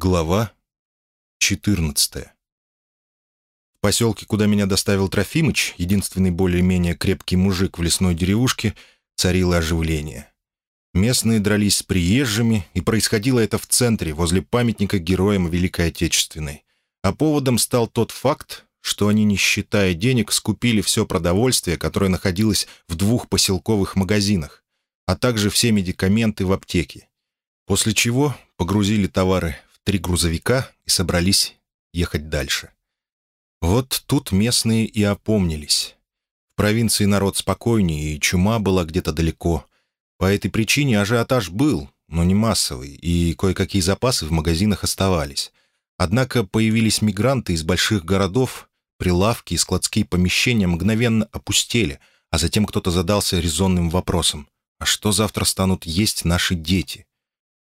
Глава 14 В поселке, куда меня доставил Трофимыч, единственный более-менее крепкий мужик в лесной деревушке, царило оживление. Местные дрались с приезжими, и происходило это в центре, возле памятника героям Великой Отечественной. А поводом стал тот факт, что они, не считая денег, скупили все продовольствие, которое находилось в двух поселковых магазинах, а также все медикаменты в аптеке. После чего погрузили товары три грузовика и собрались ехать дальше. Вот тут местные и опомнились. В провинции народ спокойнее, и чума была где-то далеко. По этой причине ажиотаж был, но не массовый, и кое-какие запасы в магазинах оставались. Однако появились мигранты из больших городов, прилавки и складские помещения мгновенно опустели, а затем кто-то задался резонным вопросом. А что завтра станут есть наши дети?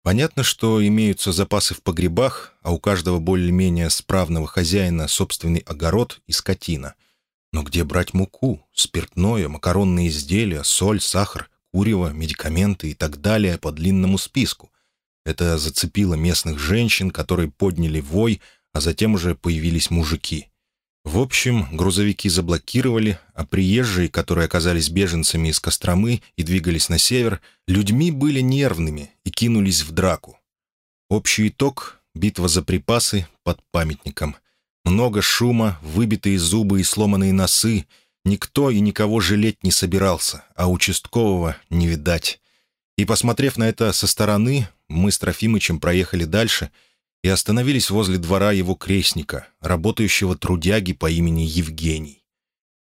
Понятно, что имеются запасы в погребах, а у каждого более-менее справного хозяина собственный огород и скотина. Но где брать муку, спиртное, макаронные изделия, соль, сахар, курево, медикаменты и так далее по длинному списку? Это зацепило местных женщин, которые подняли вой, а затем уже появились мужики. В общем, грузовики заблокировали, а приезжие, которые оказались беженцами из Костромы и двигались на север, людьми были нервными и кинулись в драку. Общий итог — битва за припасы под памятником. Много шума, выбитые зубы и сломанные носы. Никто и никого жалеть не собирался, а участкового не видать. И, посмотрев на это со стороны, мы с Трофимычем проехали дальше — и остановились возле двора его крестника, работающего трудяги по имени Евгений.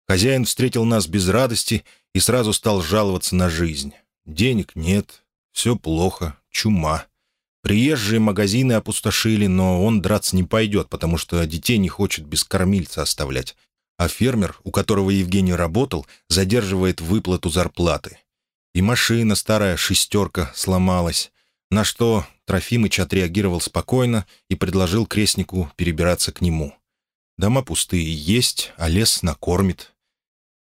Хозяин встретил нас без радости и сразу стал жаловаться на жизнь. Денег нет, все плохо, чума. Приезжие магазины опустошили, но он драться не пойдет, потому что детей не хочет без кормильца оставлять. А фермер, у которого Евгений работал, задерживает выплату зарплаты. И машина старая «шестерка» сломалась, на что Трофимыч отреагировал спокойно и предложил крестнику перебираться к нему. Дома пустые есть, а лес накормит.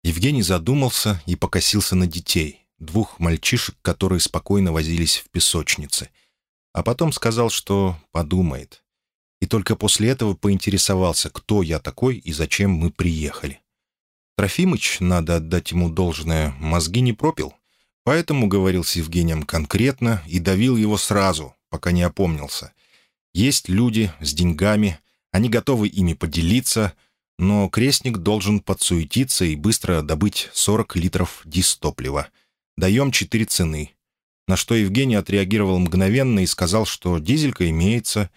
Евгений задумался и покосился на детей, двух мальчишек, которые спокойно возились в песочнице. А потом сказал, что подумает. И только после этого поинтересовался, кто я такой и зачем мы приехали. Трофимыч, надо отдать ему должное, мозги не пропил, поэтому говорил с Евгением конкретно и давил его сразу, пока не опомнился. Есть люди с деньгами, они готовы ими поделиться, но крестник должен подсуетиться и быстро добыть 40 литров дистоплива. Даем четыре цены. На что Евгений отреагировал мгновенно и сказал, что дизелька имеется.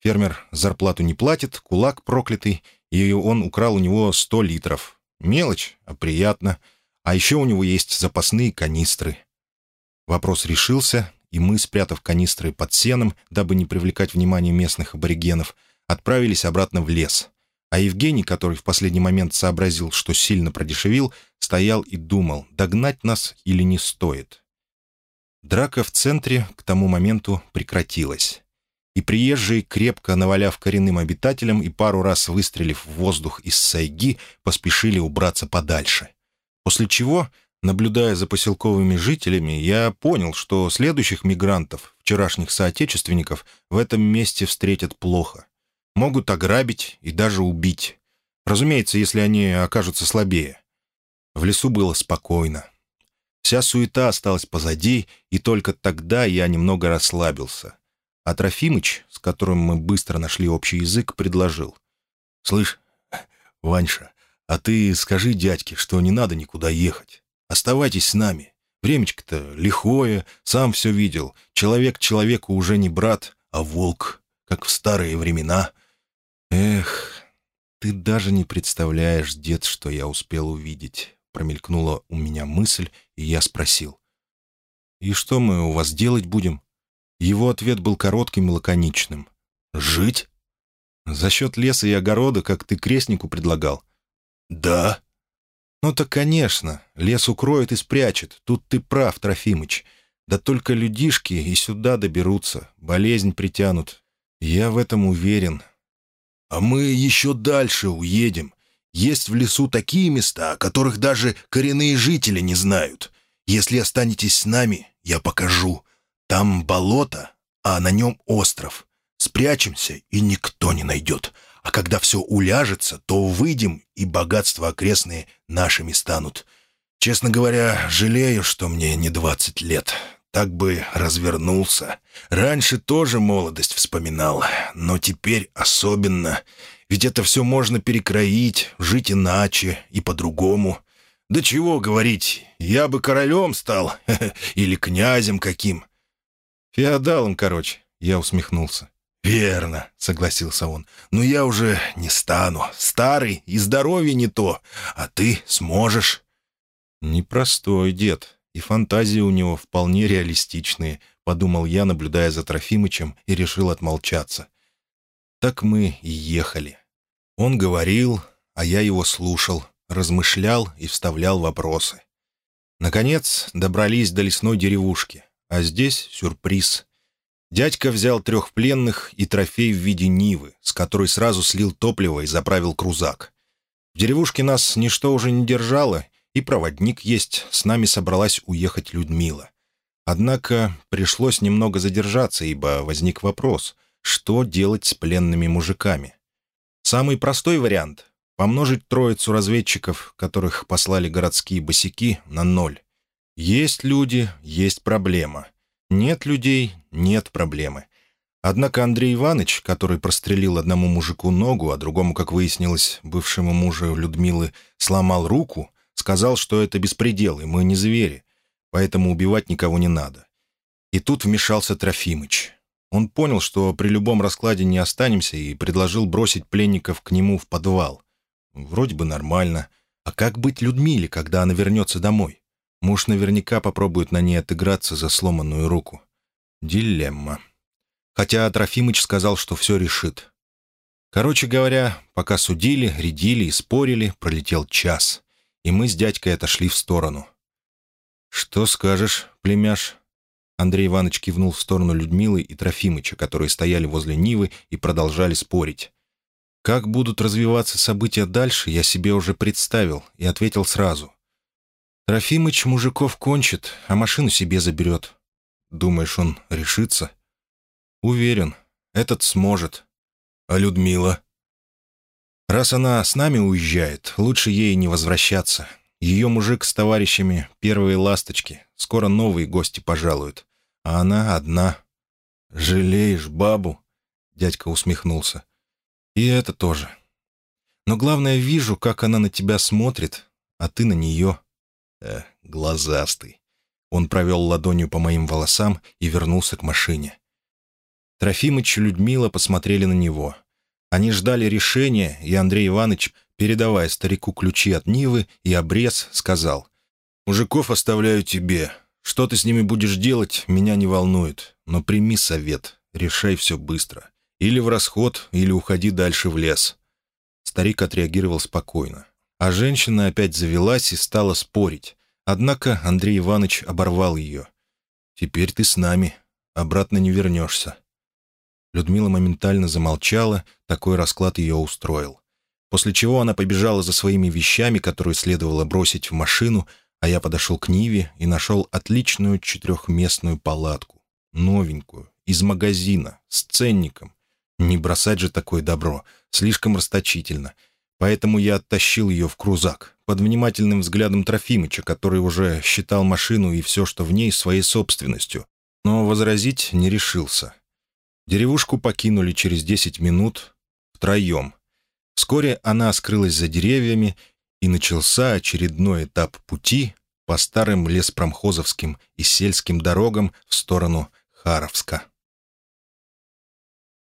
Фермер зарплату не платит, кулак проклятый, и он украл у него 100 литров. Мелочь, а приятно. А еще у него есть запасные канистры. Вопрос решился, и мы, спрятав канистры под сеном, дабы не привлекать внимание местных аборигенов, отправились обратно в лес. А Евгений, который в последний момент сообразил, что сильно продешевил, стоял и думал, догнать нас или не стоит. Драка в центре к тому моменту прекратилась. И приезжие, крепко наваляв коренным обитателям и пару раз выстрелив в воздух из сайги, поспешили убраться подальше. После чего Наблюдая за поселковыми жителями, я понял, что следующих мигрантов, вчерашних соотечественников, в этом месте встретят плохо. Могут ограбить и даже убить. Разумеется, если они окажутся слабее. В лесу было спокойно. Вся суета осталась позади, и только тогда я немного расслабился. А Трофимыч, с которым мы быстро нашли общий язык, предложил. «Слышь, Ваньша, а ты скажи дядьке, что не надо никуда ехать. Оставайтесь с нами. Времечко-то лихое, сам все видел. Человек человеку уже не брат, а волк, как в старые времена. Эх, ты даже не представляешь, дед, что я успел увидеть. Промелькнула у меня мысль, и я спросил. «И что мы у вас делать будем?» Его ответ был коротким и лаконичным. «Жить?» «За счет леса и огорода, как ты крестнику предлагал?» «Да», «Ну так, конечно, лес укроет и спрячет. Тут ты прав, Трофимыч. Да только людишки и сюда доберутся, болезнь притянут. Я в этом уверен». «А мы еще дальше уедем. Есть в лесу такие места, о которых даже коренные жители не знают. Если останетесь с нами, я покажу. Там болото, а на нем остров. спрячемся, и никто не найдет. А когда все уляжется, то выйдем, и богатства окрестные нашими станут. Честно говоря, жалею, что мне не двадцать лет. Так бы развернулся. Раньше тоже молодость вспоминал, но теперь особенно. Ведь это все можно перекроить, жить иначе и по-другому. Да чего говорить, я бы королем стал, или князем каким. Феодалом, короче, я усмехнулся. «Верно», — согласился он. «Но я уже не стану. Старый и здоровье не то. А ты сможешь». «Непростой дед, и фантазии у него вполне реалистичные», — подумал я, наблюдая за Трофимычем, и решил отмолчаться. Так мы и ехали. Он говорил, а я его слушал, размышлял и вставлял вопросы. Наконец добрались до лесной деревушки, а здесь сюрприз. Дядька взял трех пленных и трофей в виде Нивы, с которой сразу слил топливо и заправил крузак. В деревушке нас ничто уже не держало, и проводник есть, с нами собралась уехать Людмила. Однако пришлось немного задержаться, ибо возник вопрос, что делать с пленными мужиками. Самый простой вариант — помножить троицу разведчиков, которых послали городские босики, на ноль. Есть люди, есть проблема — нет людей — нет проблемы. Однако Андрей Иванович, который прострелил одному мужику ногу, а другому, как выяснилось, бывшему мужу Людмилы, сломал руку, сказал, что это беспредел, и мы не звери, поэтому убивать никого не надо. И тут вмешался Трофимыч. Он понял, что при любом раскладе не останемся, и предложил бросить пленников к нему в подвал. Вроде бы нормально. А как быть Людмиле, когда она вернется домой? Муж наверняка попробует на ней отыграться за сломанную руку. Дилемма. Хотя Трофимыч сказал, что все решит. Короче говоря, пока судили, рядили и спорили, пролетел час, и мы с дядькой отошли в сторону. «Что скажешь, племяш?» Андрей Иванович кивнул в сторону Людмилы и Трофимыча, которые стояли возле Нивы и продолжали спорить. Как будут развиваться события дальше, я себе уже представил и ответил сразу. Трофимыч мужиков кончит, а машину себе заберет. Думаешь, он решится? Уверен, этот сможет. А Людмила? Раз она с нами уезжает, лучше ей не возвращаться. Ее мужик с товарищами — первые ласточки. Скоро новые гости пожалуют. А она одна. «Жалеешь бабу?» — дядька усмехнулся. «И это тоже. Но главное, вижу, как она на тебя смотрит, а ты на нее». Э, глазастый. Он провел ладонью по моим волосам и вернулся к машине. Трофимыч и Людмила посмотрели на него. Они ждали решения, и Андрей Иванович, передавая старику ключи от Нивы и обрез, сказал, «Мужиков оставляю тебе. Что ты с ними будешь делать, меня не волнует. Но прими совет, решай все быстро. Или в расход, или уходи дальше в лес». Старик отреагировал спокойно. А женщина опять завелась и стала спорить. Однако Андрей Иванович оборвал ее. «Теперь ты с нами. Обратно не вернешься». Людмила моментально замолчала, такой расклад ее устроил. После чего она побежала за своими вещами, которые следовало бросить в машину, а я подошел к Ниве и нашел отличную четырехместную палатку. Новенькую, из магазина, с ценником. Не бросать же такое добро, слишком расточительно — Поэтому я оттащил ее в крузак, под внимательным взглядом Трофимыча, который уже считал машину и все, что в ней, своей собственностью, но возразить не решился. Деревушку покинули через десять минут втроем. Вскоре она скрылась за деревьями, и начался очередной этап пути по старым леспромхозовским и сельским дорогам в сторону Харовска.